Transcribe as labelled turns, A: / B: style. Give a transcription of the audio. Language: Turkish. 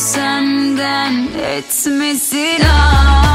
A: senden etmesin. Aşk